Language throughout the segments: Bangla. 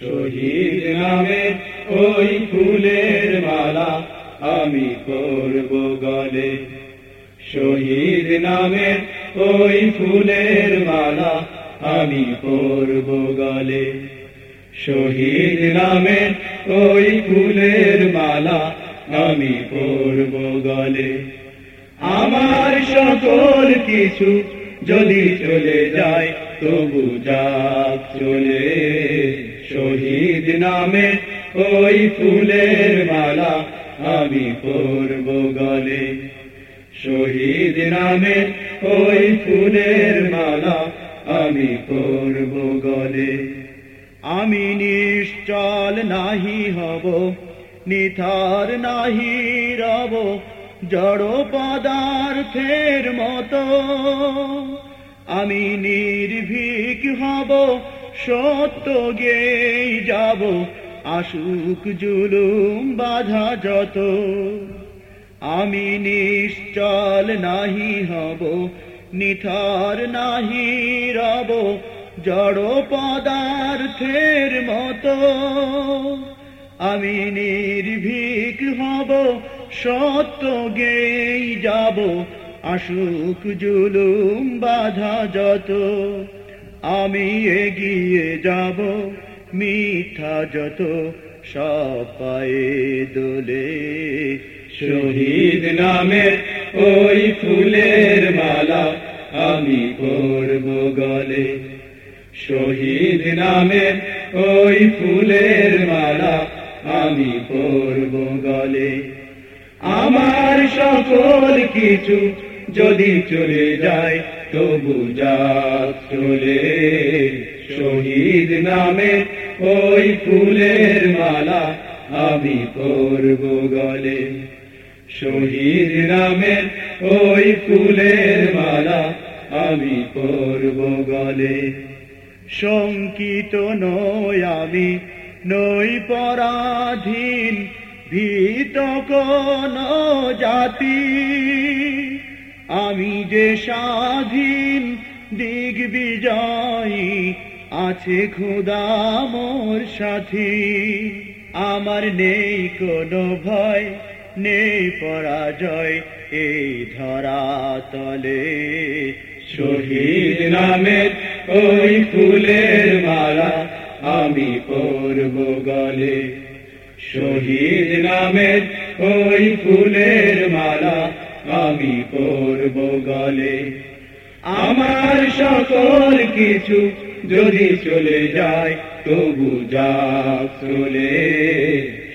শহীদ নামে ওই ফুলের মালা আমি করব গলে। শহীদ নামে ওই ফুলের মালা আমি করব গলে। শহীদ নামে ওই ফুলের মালা আমি করব গলে। আমার সকল কিছু যদি চলে যায়, তবু যাক চলে। শহীদ নামে ওই ফুলের মালা আমি পরব গলে। শহীদ নামে ওই ফুলের মালা আমি পরব গলে। আমি নিশ্চল নাহি হব, নিথার নাহি রব, জড় পদার্থের মতো। আমি নির্ভীক হব সত্য গেই যাব, আসুক জুলুম বাধা যত। আমি নিশ্চল নাহি হব, নিথার নাহি রব, জড় পদার্থের মতো। আমি নির্ভীক হব সত্য গেই যাব, আসুক জুলুম বাধা যত। আমি এগিয়ে যাব মিথ্যা যত সব পায়ে দোলে। শহীদ নামে ওই ফুলের মালা আমি পরব গলে। শহীদ নামে ওই ফুলের মালা আমি পরব গলে। আমার সকল কিছু যদি চলে যায় তবু যাক চলে শহীদ নামে ওই ফুলের মালা আমি পরব গলে। শহীদ নামে ওই ফুলের মালা আমি পরব গলে। শঙ্কিত নই আমি, নই পরাধীন, ভীত কোন জাতি। আমি যে স্বাধীন দিগ বিজয়ী আছে খুদা মোর সাথী। আমার নেই কোনো ভয়, নেই পরাজয় এই ধরা তলে। শহীদ নামের ওই ফুলের মালা আমি পরব গলে। শহীদ নামের ওই ফুলের মালা আমি পরব গলে। আমার সকল কিছু যদি চলে যায়, তবু যাক চলে।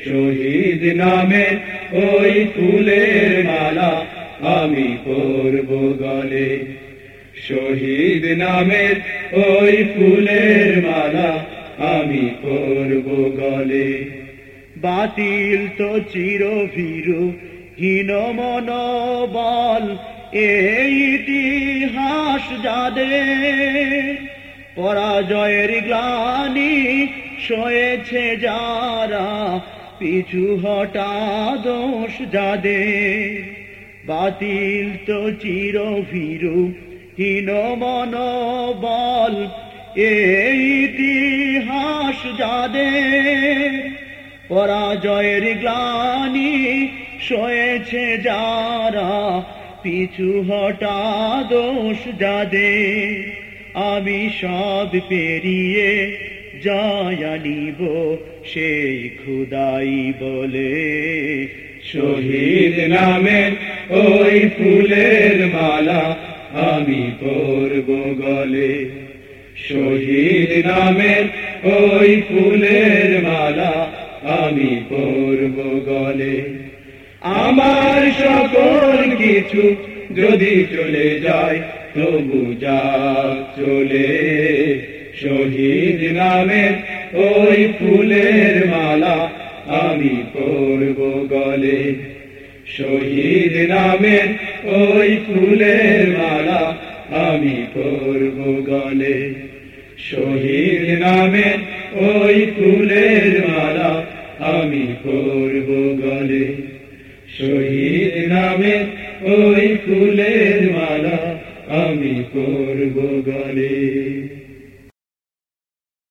শহীদ নামে ওই ফুলের মালা আমি পরব গলে। শহীদ নামের ওই ফুলের মালা আমি পরব গলে। বাতিল তো চির ভীরু হীন মনোবল, এই ইতিহাস যাদের পরাজয়ের গ্লানি সয়েছে যারা, পিছু হটা দোষ যাদের। বাতিল তো চির ভীরু হীন মনোবল, এই ইতিহাস যাদের পরাজয়ের গ্লানি সয়েছে যারা, পিছু হটা দোষ যাদের। আমি সব পেরিয়ে জয়ানিব সেই খুদাই বলে। শহীদ নামে ওই ফুলের মালা আমি পরব গলে। শহীদ নামে ওই ফুলের মালা আমি পরব গলে। আমার সকল কিছু যদি চলে যায়, তবু যাক চলে। শহীদ নামে ওই ফুলের মালা আমি পরব গলে। শহীদ নামে ওই ফুলের মালা আমি পরব গলে। শহীদ নামে ওই ফুলের মালা আমি পরব গলে। শহীদ নামে ওই ফুলের মালা আমি করব গলে